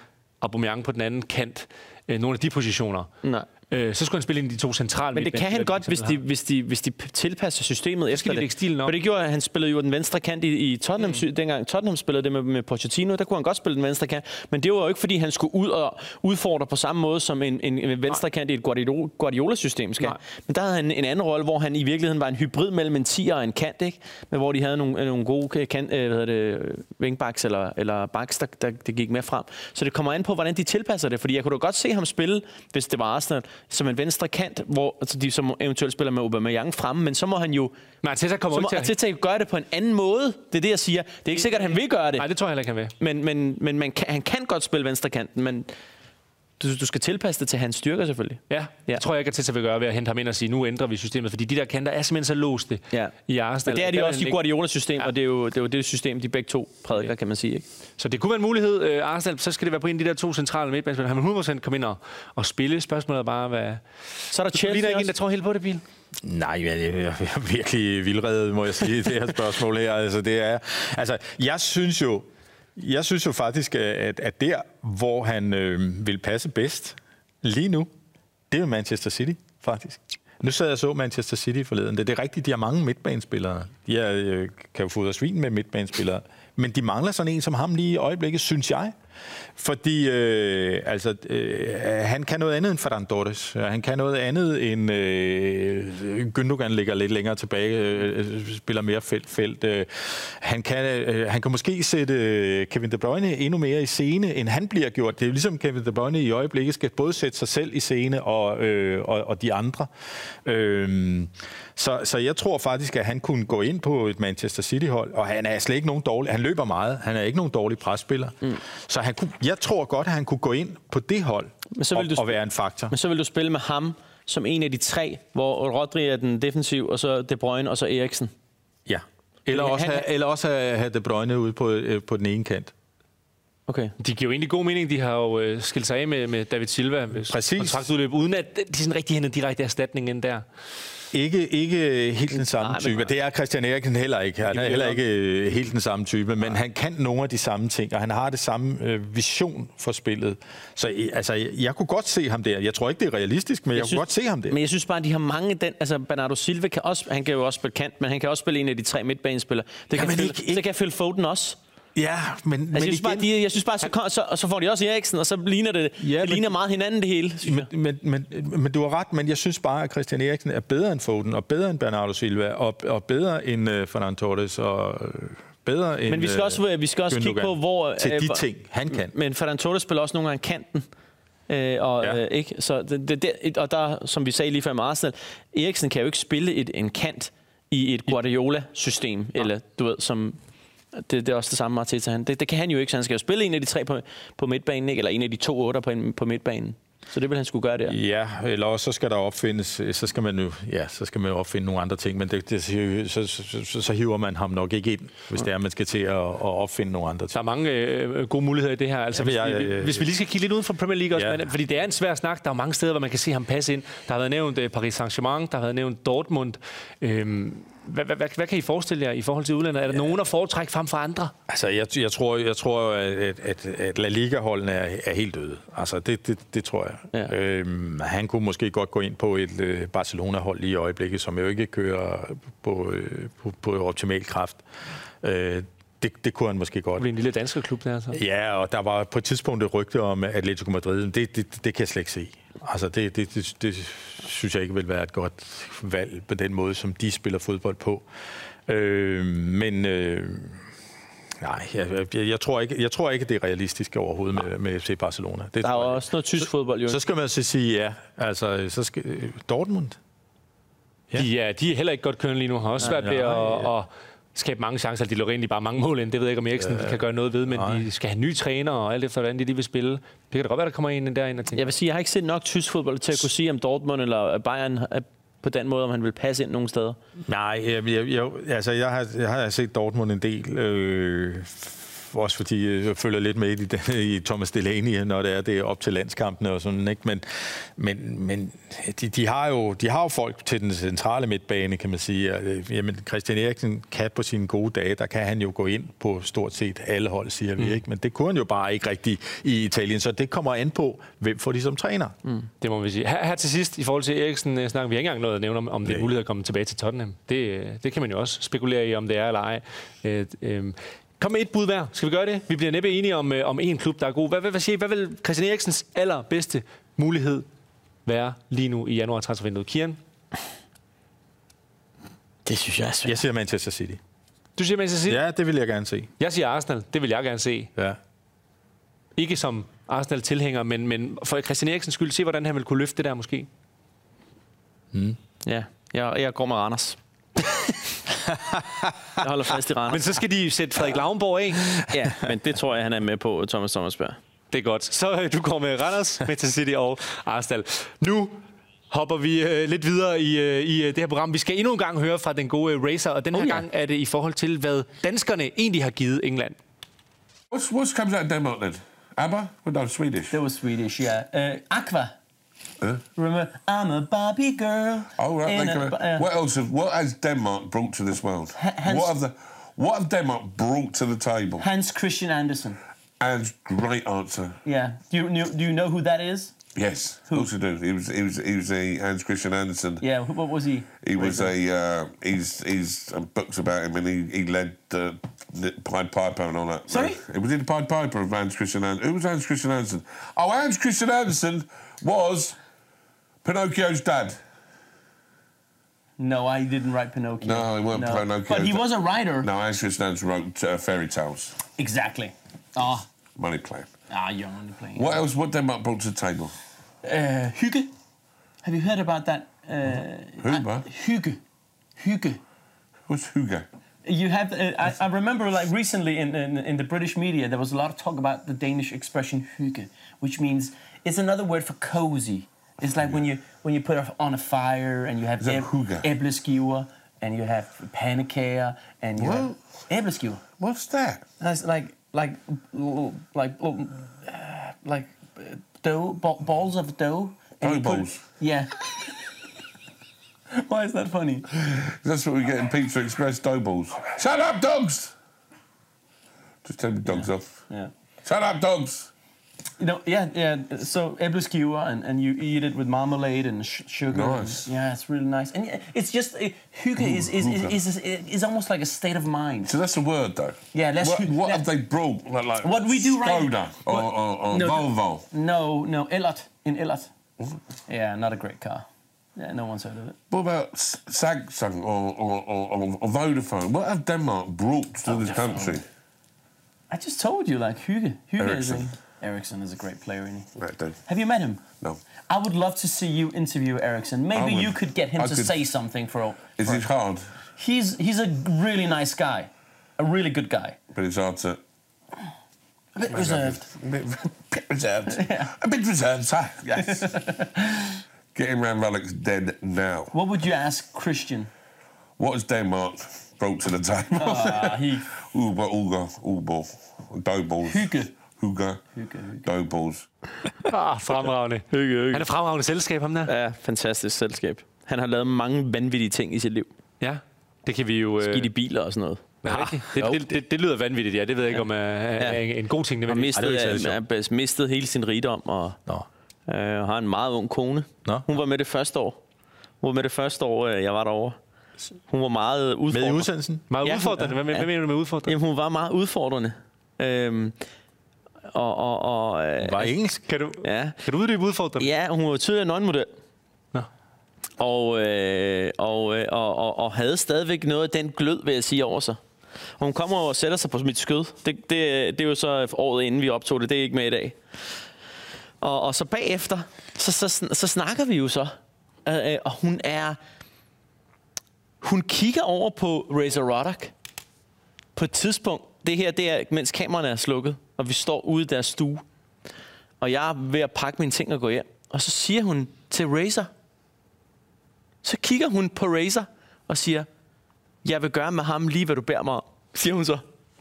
Aubameyang på den anden kant, øh, nogle af de positioner. Nej. Øh, så skulle han spille ind i de to centrale Men det kan han godt, hvis de, hvis, de, hvis de tilpasser systemet efter de det. stilen op. For det gjorde, at han spillede jo den venstre kant i, i Tottenham, mm. dengang Tottenham spillede det med, med Pochettino, der kunne han godt spille den venstre kant. Men det var jo ikke, fordi han skulle ud og udfordre på samme måde, som en, en, en venstre kant i et Guardiola- Guardiola-system skal. Nej. Men der havde han en anden rolle, hvor han i virkeligheden var en hybrid mellem en 10 og en kant, ikke? Men hvor de havde nogle, nogle gode kant, øh, hvad hedder det, wingbacks eller, eller backs, der, der, der, gik med frem. Så det kommer an på, hvordan de tilpasser det. Fordi jeg kunne da godt se ham spille, hvis det var Arsenal, som en venstre kant, hvor altså de som eventuelt spiller med Aubameyang fremme, men så må han jo Men Arteta kommer så ikke må til at... Gøre det på en anden måde. Det er det, jeg siger. Det er ikke sikkert, at han vil gøre det, Nej, det tror jeg heller ikke, han vil. men, men, men man kan, han kan godt spille venstre kanten, men du, du skal tilpasse det til hans styrker selvfølgelig. Ja, Ja. ja. det tror jeg ikke, at Teta vil gøre ved at hente ham ind og sige, nu ændrer vi systemet, fordi de der kanter er simpelthen så låste Ja. i Arsenal. Men det er de også i Guardiola-system, ja. og det er, jo, det er jo det system, de begge to prædiker, kan man sige. Ikke? Så det kunne være en mulighed. Øh, Arsenal, så skal det være på en af de der to centrale midtbanespillere. Han vil 100% komme ind og, og spille. Spørgsmålet er bare, hvad... Så er der Du Chelsea ligner ikke en, der tror helt på det, Bil. Nej, men jeg jeg er virkelig vildredet, må jeg sige, det her spørgsmål her. Altså, det er, altså, jeg synes jo, jeg synes jo faktisk, at, at der, hvor han øh, vil passe bedst lige nu, det er jo Manchester City, faktisk. Nu sad jeg og så Manchester City forleden. Det, det er rigtigt, de har mange midtbanespillere. De er, øh, kan jo fodre svin med midtbanespillere. Men de mangler sådan en som ham lige i øjeblikket, synes jeg. Fordi øh, altså, øh, han kan noget andet end Ferran Torres. Han kan noget andet end øh, Gündogan ligger lidt længere tilbage, øh, spiller mere felt. felt. Øh, han, kan, øh, han kan måske sætte øh, Kevin De Bruyne endnu mere i scene, end han bliver gjort. Det er jo ligesom Kevin De Bruyne i øjeblikket skal både sætte sig selv i scene og, øh, og, og de andre. Øh, så, så jeg tror faktisk, at han kunne gå ind på et Manchester City-hold, og han er slet ikke nogen dårlig. Han løber meget. Han er ikke nogen dårlig presspiller. Mm. Så han kunne, jeg tror godt, at han kunne gå ind på det hold Men så vil og, du og være en faktor. Men så vil du spille med ham som en af de tre, hvor Rodri er den defensiv, og så De Bruyne, og så Eriksen. Ja. Eller også, Han- have, eller også have, De Bruyne ude på, øh, på den ene kant. Okay. De giver jo egentlig god mening. De har jo øh, skilt sig af med, med David Silva. Med Præcis. Kontraktudløb, uden at de sådan rigtig hentede direkte erstatning ind der. Ikke, ikke helt den samme Nej, men- type. Det er Christian Eriksen heller ikke. Han er heller ikke øh, helt den samme type, men han kan nogle af de samme ting, og han har det samme øh, vision for spillet. Så øh, altså, jeg, jeg kunne godt se ham der. Jeg tror ikke, det er realistisk, men jeg, jeg kunne synes- godt se ham der. Men jeg synes bare, at de har mange... Den, altså, Bernardo Silva kan også... Han kan jo også spille kant, men han kan også spille en af de tre midtbanespillere. Det kan, Jamen, Phil, ikke- ikke- det kan Phil Foden også. Ja, men, Altså, men jeg, synes bare, igen, de, jeg synes bare, så, kom, så, og så får de også Eriksen, og så ligner det, Ja, ja, det men- ligner meget hinanden det hele, synes jeg. Men, men, men, men du har ret, men jeg synes bare, at Christian Eriksen er bedre end Foden, og bedre end Bernardo Silva, og, og bedre end uh, Fernando Torres, og øh, bedre end Men vi skal øh, også, vi skal også kigge på, hvor... Til øh, de hvor- ting, han kan. Men Ferran Torres spiller også nogle gange kanten. Øh, og, Ja. ja. øh, ikke? Så det, det, det, og der, som vi sagde lige før med Arsenal, Eriksen kan jo ikke spille et, en kant i et Guardiola-system, eller du ved, som... Det, det er også det samme Arteta. Han. Det, det kan han jo ikke, så han skal jo spille en af de tre på, på midtbanen, ikke? eller en af de to otter på, en, på midtbanen. Så det vil han skulle gøre der. Ja, eller også så skal der opfindes, så skal man jo, ja, så skal man jo opfinde nogle andre ting, men det, det, så, så, så, så, så hiver man ham nok ikke ind, hvis det er, man skal til at, at opfinde nogle andre ting. Der er mange øh, gode muligheder i det her. Altså, Jamen, hvis, jeg- vi, jeg- hvis vi lige skal kigge lidt uden for Premier League også, Ja. men, fordi det er en svær snak. Der er mange steder, hvor man kan se ham passe ind. Der har været nævnt øh, Paris Saint-Germain, der har været nævnt Dortmund. Øhm, hvad, hvad, hvad, hvad kan I forestille jer i forhold til udlandet? Er der nogen at foretrække frem for andre? Altså, jeg, jeg tror, jeg tror at, at, at La Liga-holdene er, er helt døde. Altså, det, det, det tror jeg. Ja. Øhm, han kunne måske godt gå ind på et øh, Barcelona-hold lige i øjeblikket, som jo ikke kører på, øh, på, på optimal kraft. Øh, det, det kunne han måske godt. Det er en lille dansk klub der. Så. Ja, og der var på et tidspunkt et rygte om Atletico Madrid. Det, det, det kan jeg slet ikke se. Altså, det, det, det, det synes jeg ikke vil være et godt valg på den måde, som de spiller fodbold på. Øh, men øh, nej, jeg, jeg, jeg, tror ikke, jeg tror ikke, det er realistisk overhovedet med, med FC Barcelona. Det Der er jo også noget tysk fodbold, jo. Så skal man så sige ja. Altså, så skal, Dortmund? De, er, de er heller ikke godt kørende lige nu. Har også svært ved nej, at, ja. Skabe mange chancer. De lukker egentlig bare mange mål ind. Det ved jeg ikke, om Eriksen kan gøre noget ved, men nej. de skal have nye træner og alt efter, hvordan de lige vil spille. Det kan da godt være, der kommer en derind og tænker, Jeg vil sige, jeg har ikke set nok tysk fodbold til at kunne sige, om Dortmund eller Bayern er på den måde, om han vil passe ind nogen steder. Nej, jeg, jeg, jeg, altså jeg har, jeg har set Dortmund en del, øh, også fordi jeg følger lidt med i, den, i Thomas Delaney, når det er, det er op til landskampene og sådan, ikke? Men, men, men de, de, har jo, de har jo folk til den centrale midtbane, kan man sige. Øh, Jamen, Christian Eriksen kan på sine gode dage, der kan han jo gå ind på stort set alle hold, siger vi, ikke? Men det kunne han jo bare ikke rigtigt i Italien, så det kommer an på, hvem får de som træner. Mm. Det må vi sige. Her, her til sidst, i forhold til Eriksen, øh, snakker vi ikke engang noget at nævne om, om det er mulighed at komme tilbage til Tottenham. Det, øh, det kan man jo også spekulere i, om det er eller ej. Øh, øh, kom med et bud hver. Skal vi gøre det? Vi bliver næppe enige om, øh, om en klub, der er god. Hvad, hvad, hvad, siger I? hvad vil Christian Eriksens allerbedste mulighed være lige nu i januar transfervinduet? Kian, Det synes jeg er svært. Jeg siger Manchester City. du siger Manchester City? Ja, det vil jeg gerne se. Jeg siger Arsenal. Det vil jeg gerne se. Ja. Ikke som Arsenal-tilhænger, men, men for Christian Eriksens skyld, se hvordan han vil kunne løfte det der måske. Ja, jeg, jeg går med Randers. Jeg holder fast i Randers. Men så skal de sætte Frederik Lauenborg af. Ja, men det tror jeg, han er med på, Thomas Thomasberg. Det er godt. Så øh, du går med Randers, Manchester City og Arsenal. Nu hopper vi øh, lidt videre i, øh, i øh, det her program. Vi skal endnu en gang høre fra den gode øh, racer, og den her Oh, ja. gang er det i forhold til, hvad danskerne egentlig har givet England. What's, what comes out of Denmark then? ABBA? Well, no, Swedish. That was Swedish, yeah. Uh, Aqua. Huh? Remember, I'm a Barbie girl. Oh, right. They a uh, what else? Have, what has Denmark brought to this world? Hans- what have the What have Denmark brought to the table? Hans Christian Andersen. And great answer. Yeah. Do you, do you know who that is? Yes, of course I do. He was he was he was a Hans Christian Andersen. Yeah. What was he? He was a uh, he's he's um, books about him, and he, he led uh, the Pied Piper and all that. Sorry? It was in the Pied Piper of Hans Christian Andersen. Who was Hans Christian Andersen? Oh, Hans Christian Andersen was Pinocchio's dad. No, I didn't write Pinocchio. No, he weren't Pinocchio's But he was a writer. No, Christian Andersen wrote uh, fairy tales, Exactly. Ah, money plan. ah, you're only playing. What else? What Denmark brought to the table? Uh, hygge. Have you heard about that? Uh, Who, what? hygge. Hygge. What's Hugo? You have. Uh, I, I remember, like recently in, in in the British media, there was a lot of talk about the Danish expression "hygge," which means it's another word for cozy. It's like when you when you put it on a fire and you have Is that hygge? æbleskiver and you have pandekager and you have æbleskiver. What's that? That's like like like uh, like dough balls of dough. Dough balls? Yeah. Why is that funny? That's what we get in Pizza Express dough balls. Shut up, dogs! Just take the dogs off. Yeah. Shut up, dogs! You know, yeah, yeah. So æbleskiver, and, and you eat it with marmalade and sh- sugar. Nice. Yeah, it's really nice. And yeah, it's just uh, hygge is is, is, is is almost like a state of mind. So that's a word, though. Yeah, let's- What, what let- have they brought? Like, like What we do right- Skoda or, what- or, or No, Volvo. No, no, Ellert in Ellert. Yeah, not a great car. Yeah, no one's heard of it. What about Samsung or, or, or, or, Vodafone? What have Denmark brought to this country? I just told you, like Hygge. Hygge is a. Ericsson is a great player, isn't he? Right, then. Have you met him? No. I would love to see you interview Ericsson. Maybe you could get him I to could- say something for. Is for it hard? He's he's a really nice guy, a really good guy. But it's hard to. A bit reserved. A bit, bit reserved. A bit reserved, sir. Yes. Getting round Relics dead now. What would you ask Christian? What has Denmark brought to the table? Uh, he Uber, Uga, Uber, dough balls. Hygge. Hygge, balls. Ah, fremragende. Hygge, hygge. Han er fremragende selskab, ham der. Ja, fantastisk selskab. Han har lavet mange vanvittige ting i sit liv. Ja, det kan vi jo... Øh, Skidt i biler og sådan noget. rigtigt. det, det, det, det, lyder vanvittigt, ja. Det ved jeg ikke, om er, er Ja. en god ting. Han nødvendigvis. mistet, Ej, det er er, er, mistet hele sin rigdom og Nå. øh, har en meget ung kone. Nå. Hun var med det første år. Hun var med det første år, øh, jeg var derovre. Hun var meget Med i udfordrende. udsendelsen? Meget Ja. udfordrende. Hvad, hvad Ja. mener du med udfordrende? Jamen, hun var meget udfordrende. Øhm, og, og, og, øh, Var engelsk? Kan du, ja. kan du uddybe udfordrende? Ja, hun var tydeligere nøgenmodel. Nå. Og, øh, og, øh, og, og, og havde stadigvæk noget af den glød, vil jeg sige, over sig. Og hun kommer og sætter sig på mit skød. Det, det, det er jo så året inden vi optog det. Det er ikke med i dag. Og, og så bagefter, så, så, så, så snakker vi jo så. Øh, øh, og hun er... Hun kigger over på Razor Ruddock. på et tidspunkt, det her, det er, mens kameraerne er slukket, og vi står ude i deres stue, og jeg er ved at pakke mine ting og gå hjem, og så siger hun til Razer, så kigger hun på Razer og siger, jeg vil gøre med ham lige, hvad du bærer mig om, siger hun så.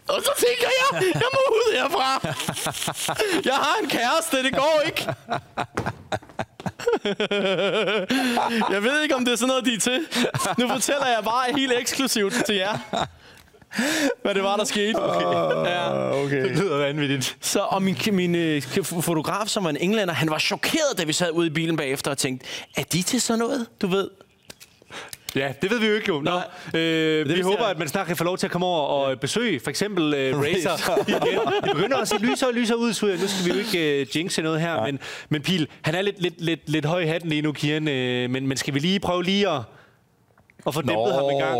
Og så tænker jeg, jeg må ud herfra. Jeg har en kæreste, det går ikke. Jeg ved ikke, om det er sådan noget, de er til. Nu fortæller jeg bare helt eksklusivt til jer, hvad det var, der skete. Okay. Ja. Okay. Det lyder vanvittigt. Så, og min, min øh, fotograf, som var en englænder, han var chokeret, da vi sad ude i bilen bagefter og tænkte, er de til sådan noget? Du ved, Ja, det ved vi jo ikke jo. Nå, øh, vi vidste håber, jeg. at man snart kan få lov til at komme over og besøge for eksempel øh, Razer igen. Det begynder at se lysere og lysere ud, så nu skal vi jo ikke øh, jinxe noget her. Men, men Pil, han er lidt, lidt, lidt, lidt høj i hatten lige nu, Kian. Øh, men, men skal vi lige prøve lige at, at få dæmpet ham en gang?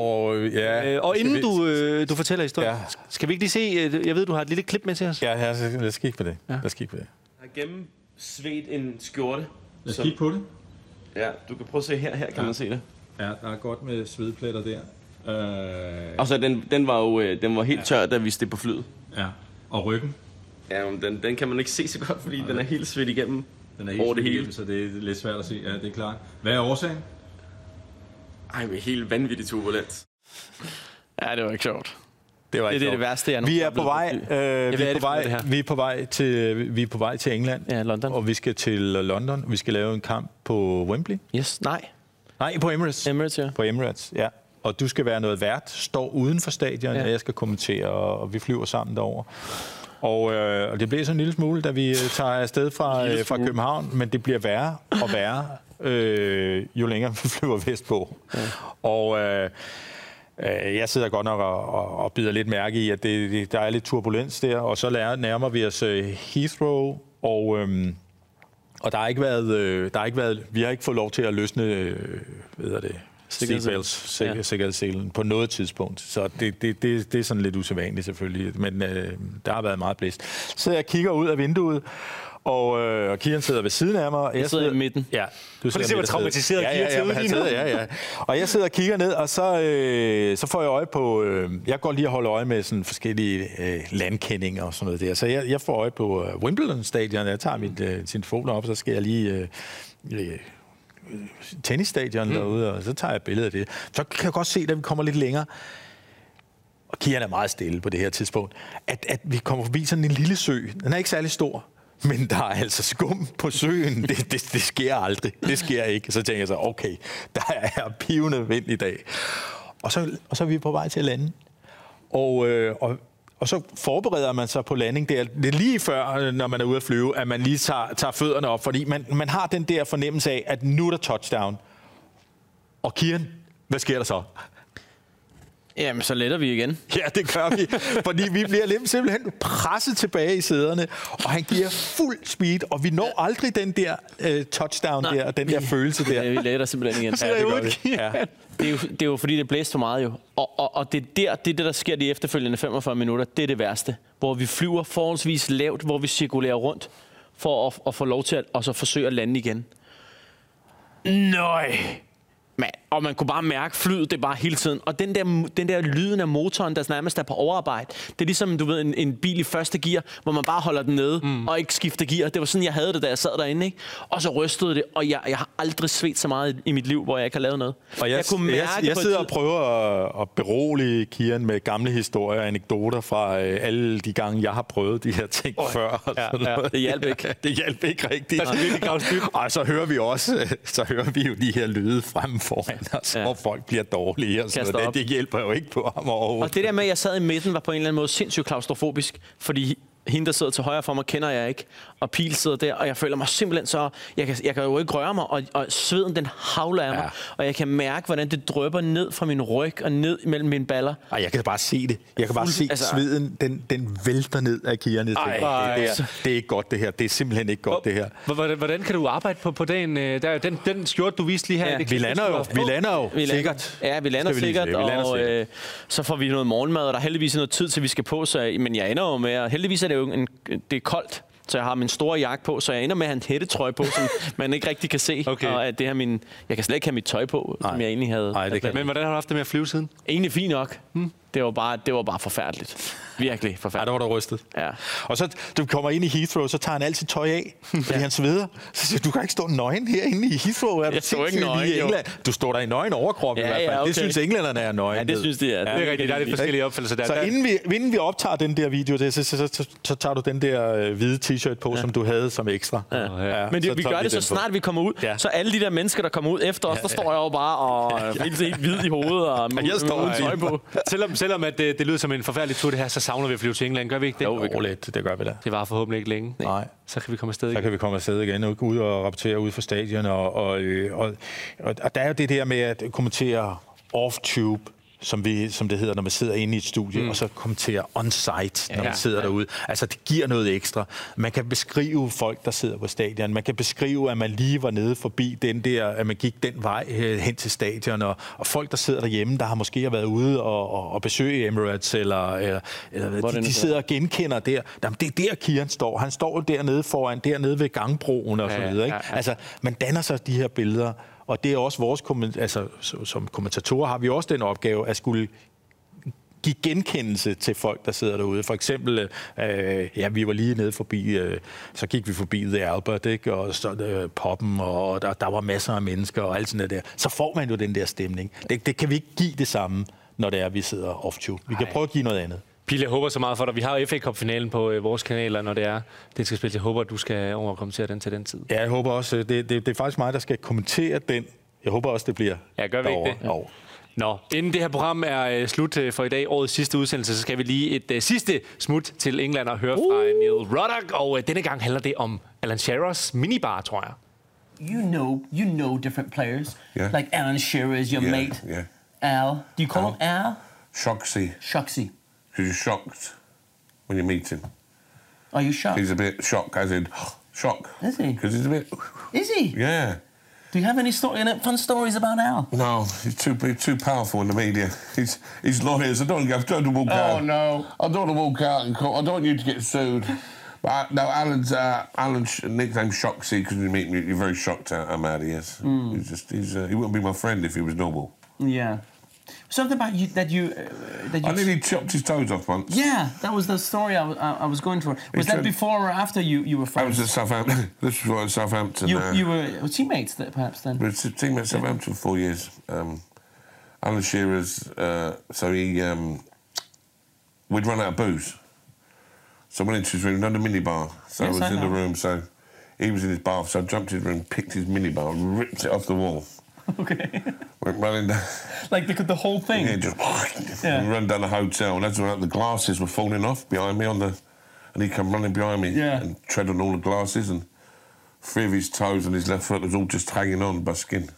ja. Øh, og inden du, øh, du fortæller historien, Ja. skal vi ikke lige se, øh, jeg ved, du har et lille klip med til os. Ja, ja, så lad os kigge på det. Lad os kigge på det. har gennemsvedt en skjorte. Lad os kigge på det. Ja, du kan prøve at se her. Her kan Ja. man se det. Ja, der er godt med svedpletter der. Øh, Og så den, den var jo øh, den var helt tør, da vi steg på flyet. ja. Og ryggen, Ja, men den, den kan man ikke se så godt, fordi den er helt svedt igennem. den er helt Over det hele. igennem, så det er lidt svært at se. Ja, det er klart. Hvad er årsagen? Ej, men helt vanvittigt turbulent. Ja, det var ikke sjovt. Det, var Det er ikke det, det sjovt. værste, jeg Vi er på er vej, øh, vi, er er det på vej, det vi er på vej til vi er på vej til England. Ja, London. Og vi skal til London. Vi skal lave en kamp på Wembley. Yes, nej. Nej, på Emirates. Emirates, ja. På Emirates, ja. Og du skal være noget vært, står uden for stadion, Ja. ja. og jeg skal kommentere, og vi flyver sammen derover. Og, øh, og det bliver så en lille smule, da vi øh, tager afsted fra, øh, fra København, men det bliver værre og værre, øh, jo længere vi flyver vestpå. Ja. Og øh, øh, jeg sidder godt nok og, og, og bider lidt mærke i, at det, det, der er lidt turbulens der, og så lærer, nærmer vi os øh, Heathrow, og... Øh, og der har ikke været, øh, der har ikke været, vi har ikke fået lov til at løsne, øh, hvad det, seatbelts, Ja. sikkerhedsselen på noget tidspunkt. Så det, det, det, det er sådan lidt usædvanligt selvfølgelig, men øh, der har været meget blæst. Så jeg kigger ud af vinduet, og, øh, Kian sidder ved siden af mig. og Jeg sidder i midten. Ja. Du lige se, hvor traumatiseret sidder- Kian ja, ja, ja, lige nu. sidder, ja, ja. Og jeg sidder og kigger ned, og så, øh, så får jeg øje på... Øh, jeg går lige og holder øje med sådan forskellige øh, landkendinger og sådan noget der. Så jeg, jeg får øje på øh, Wimbledon-stadion. Jeg tager mit øh, telefon op, så skal jeg lige... Øh, øh, tennisstadion mm. derude, og så tager jeg et billede af det. Så kan jeg godt se, da vi kommer lidt længere, og Kian er meget stille på det her tidspunkt, at, at vi kommer forbi sådan en lille sø. Den er ikke særlig stor, men der er altså skum på søen. Det, det, det sker aldrig. Det sker ikke. Så tænker jeg så, okay, der er pivende vind i dag. Og så, og så er vi på vej til at lande. Og, øh, og, og så forbereder man sig på landing der. Det er lige før, øh, når man er ude at flyve, at man lige tager, tager fødderne op, fordi man, man har den der fornemmelse af, at nu er der touchdown. Og Kian, hvad sker der så? Jamen, så letter vi igen. Ja, det gør vi. Fordi vi bliver lidt simpelthen presset tilbage i sæderne, og han giver fuld speed, og vi når aldrig den der uh, touchdown der, og den der følelse der. Ja, vi letter simpelthen igen. Ja, det gør vi. Ja. Det er, jo, det er jo fordi, det blæste for meget jo. Og, og, og det, er der, det er det, der sker de efterfølgende 45 minutter. Det er det værste. Hvor vi flyver forholdsvis lavt, hvor vi cirkulerer rundt, for at, at få lov til at og så forsøge at lande igen. Nøj! Man, og man kunne bare mærke flyet, det bare hele tiden. Og den der, den der lyden af motoren, der nærmest er på overarbejde, det er ligesom, du ved, en, en bil i første gear, hvor man bare holder den nede mm. og ikke skifter gear. Det var sådan, jeg havde det, da jeg sad derinde, ikke? Og så rystede det, og jeg, jeg har aldrig svedt så meget i, i mit liv, hvor jeg ikke har lavet noget. Og jeg, kunne jeg, jeg på et sidder og prøver at, at berolige Kian med gamle historier og anekdoter fra øh, alle de gange, jeg har prøvet de her ting oh, før. Ja, ja, noget. det hjalp ikke. det hjalp ikke rigtigt. Der skal virkelig graves dybt. Og så hører vi også, så hører vi jo de her lyde fremme foran os, Ja. hvor folk bliver dårlige. Og sådan noget. op. Det, det hjælper jo ikke på ham overhovedet. Og det der med, at jeg sad i midten, var på en eller anden måde sindssygt klaustrofobisk, fordi hende, der sidder til højre for mig, kender jeg ikke. Og Pil sidder der, og jeg føler mig simpelthen så... Jeg kan, jeg kan jo ikke røre mig, og, og sveden den havler af mig. Ja. Og jeg kan mærke, hvordan det drøber ned fra min ryg og ned mellem mine baller. Ej, jeg kan bare se det. Jeg kan bare se altså- sveden, den, den vælter ned af. Jeg tænker, Ej. det, der, det er ikke godt det her. Det er simpelthen ikke godt det her. Hvordan, hvordan kan du arbejde på, på dagen? øh, Der, er den, den skjort, du viste lige her. Ja. i det Vi lander jo, vi lander jo Vi lander, sikkert. Ja, vi lander vi sikkert. Vi lander og sikkert. øh, så får vi noget morgenmad, og der er heldigvis noget tid til, vi skal på. Så, men jeg ender jo med, at heldigvis er det jo en, det er koldt, så jeg har min store jakke på, så jeg ender med at have en hættetrøje på, som man ikke rigtig kan se. Okay. Og at det her min, jeg kan slet ikke have mit tøj på, Nej. som jeg egentlig havde. Nej, det kan Men hvordan har du haft det med at flyve siden? Egentlig fint nok. Hmm. Det var bare, det var bare forfærdeligt. Virkelig Ja, forfærdeligt. der var der rystet. Ja. Og så, du kommer ind i Heathrow, så tager han altid tøj af, fordi han sveder. Så siger du, du kan ikke stå nøgen herinde i Heathrow. Er du Jeg står ikke er nøgen, i jo. England. Du står der i nøgen overkrop Ja, i hvert fald. ja, okay. Det synes englænderne er nøgen. Ja, det synes de er. Det er rigtigt, der er lidt forskellige opfattelser der. Så inden vi, inden vi optager den der video, det, så, så, så, så, så tager du den der øh, hvide t-shirt på, ja. som du havde som ekstra. Ja. ja. Men det, vi gør det så snart vi kommer ud. Ja. Så alle de der mennesker, der kommer ud efter os, der står jeg jo bare og er helt, hvid i hovedet og med, jeg står uden og- tøj på. Selvom, selvom at det, det lyder som en forfærdelig tur, det her, så savner vi at flyve til England. Gør vi ikke det? Jo, jo lidt, det gør vi da. Det var forhåbentlig ikke længe. Nej. Så kan vi komme afsted Så igen. kan vi komme afsted igen og ud og rapportere ud fra stadion. Og, og, øh, og, og, og der er jo det der med at kommentere off-tube, som, vi, som det hedder, når man sidder inde i et studie, mm. og så kommentere on-site, når Ja, man sidder ja. derude. Altså, det giver noget ekstra. Man kan beskrive folk, der sidder på stadion. Man kan beskrive, at man lige var nede forbi den der, at man gik den vej øh, hen til stadion, og, og folk, der sidder derhjemme, der har måske har været ude og, og, og besøge Emirates, eller, eller, eller de, de sidder og genkender der. Jamen, det er der, Kian står. Han står dernede foran, dernede ved gangbroen og Ja, så videre. Ikke? ja, ja. Altså, man danner sig de her billeder, og det er også vores altså, så- som kommentatorer har vi også den opgave at skulle give genkendelse til folk, der sidder derude. For eksempel, øh, ja, vi var lige nede forbi, øh, så gik vi forbi The Albert, ikke? og så øh, poppen, og der, der var masser af mennesker og alt sådan der. Så får man jo den der stemning. Det, det kan vi ikke give det samme, når det er, vi sidder off-tube. Vi kan prøve at give noget andet. Pille, jeg håber så meget for dig. Vi har jo FA Cup-finalen på øh, vores kanaler, når det er. Den skal spille. Jeg håber, at du skal over og kommentere den til den tid. Ja, jeg håber også, øh, det, det, det er faktisk mig, der skal kommentere den. Jeg håber også, det bliver Ja, gør vi ikke det? Jo. Nå, inden det her program er øh, slut øh, for i dag, årets sidste udsendelse, så skal vi lige et øh, sidste smut til England og høre fra uh. Neil Ruddock. Og øh, denne gang handler det om Alan Shearers minibar, tror jeg. You know, you know different players. Yeah. Like Alan Shearer is your Yeah, mate. yeah. Al. Do you call him Al? Shocksy, Shucksy. Because you're shocked when you meet him. Are you shocked? He's a bit shocked, as in shock. Is he? Because he's a bit, Is he? yeah. Do you have any story, fun stories about Al? No, he's too he's too powerful in the media. He's he's lawyers. I don't want to walk Oh, out. no. I don't want to walk out and call. I don't want you to get sued. But I, no, Alan's uh, Alan's nickname Shocksy because you meet me, you're very shocked at how mad he is. Hmm. He's just he's uh, he wouldn't be my friend if he was normal. Yeah. Something about you that you uh, that you. I nearly chopped his toes off once. yeah, that was the story I, was- I, I was going for. Was that before or after you, you were I was friends? at Southampton. this was at Southampton. you, uh, you were teammates th- perhaps then? We were teammates at Southampton for four years. Um, Alan Shearer's, uh, so he, um, we'd run out of booze. So I went into his room, another minibar. So Yes, I was I in the room, so he was in his bath. So I jumped in his room, picked his minibar, ripped it off the wall. Okay. Went running down, like the, the whole thing. yeah, just Yeah. run down the hotel. And as we were out, the glasses were falling off behind me on the, and he come running behind me Yeah. and tread on all the glasses and three of his toes and his left foot was all just hanging on by skin.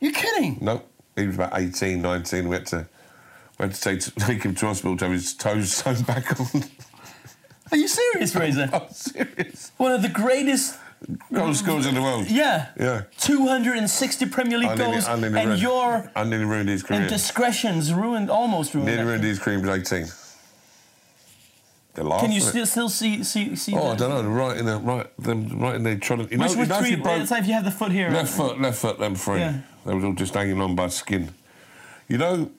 You're kidding? No, he was about 18, 19. We had to, we had to take, take him to hospital to have his toes sewn back on. Are you serious, Razor? I'm serious. One of the greatest. Goal scorers in the world. Yeah. Yeah. 260 Premier League nearly, goals, nearly and ruined, your I nearly ruined his career. indiscretions ruined, almost ruined. nearly ruined his career. 18. They're laughing. Can you still still see see see? Oh, I don't know. Right in the right, them right in there trying to. You Which know, was you know if three? you broke It's like if you have the foot here. left foot, left foot, them three. Yeah. They was all just hanging on by skin. You know,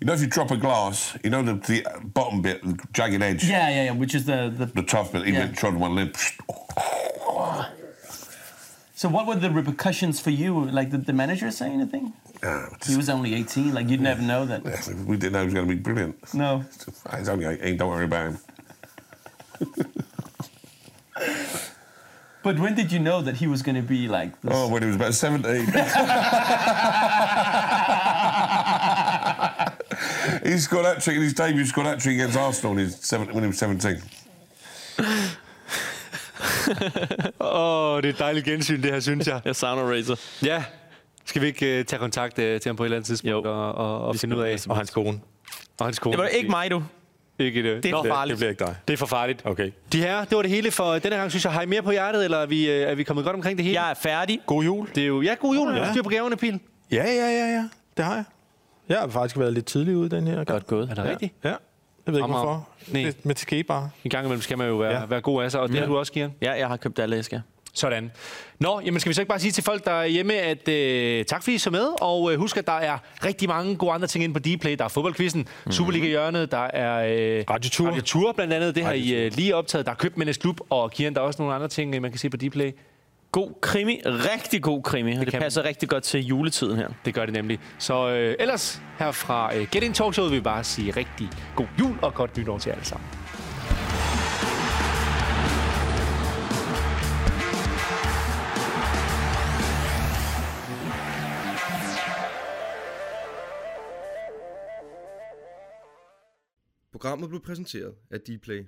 you know if you drop a glass, you know the, the bottom bit, the jagged edge, Yeah, yeah, yeah. Which is the the. the tough bit. He Yeah. trod one limb. So what were the repercussions for you? Like did the manager say anything? Ah, He was only 18. Like you'd never know that. we didn't know he was going to be brilliant. No. He's only 18. Don't worry about him. But when did you know that he was going to be like this? Oh, when he was about 17. he scored that trick in his debut. He scored that trick against Arsenal when he was 17. Åh, oh, det er et dejligt gensyn, det her, synes jeg. Jeg savner Razor. Ja. Skal vi ikke uh, tage kontakt uh, til ham på et eller andet tidspunkt Jo. og, og, og finde ud af? Og hans kone. Og hans kone. Det var ikke mig, du. Ikke det. Det er Nå, for farligt. Det bliver ikke dig. det er for farligt. Okay. De her, det var det hele for denne gang, synes jeg. Har I mere på hjertet, eller er vi, øh, er vi kommet godt omkring det hele? Jeg er færdig. God jul. Det er jo, ja, god jul. Ja. Ja. Styr på gaverne, Pil. Ja, ja, ja, ja. Det har jeg. Jeg har faktisk været lidt tidlig ude den her gang. Godt gået. Er det Ja. rigtigt? Ja. Jeg ved ikke Amager. hvorfor. Nej. Det, men det skete bare. En gang imellem skal man jo være, Ja. være god af sig, og det Ja. har du også, Kian. Ja, jeg har købt alle æsker. Sådan. Nå, jamen skal vi så ikke bare sige til folk, der er hjemme, at øh, tak fordi I så med, og øh, husk, at der er rigtig mange gode andre ting inde på Dplay. Der er fodboldquizzen, mm. Superliga-hjørnet, der er øh, Radiotur. Radiotur blandt andet, det har I øh, lige optaget. Der er Købmændenes Klub, og Kian, der er også nogle andre ting, øh, man kan se på Dplay. God krimi, rigtig god krimi, og det, det passer rigtig godt til juletiden her. Det gør det nemlig. Så øh, ellers her fra øh, Get In Talk Show vil vi bare sige rigtig god jul og godt nytår til jer alle sammen. Programmet blev præsenteret af Dplay.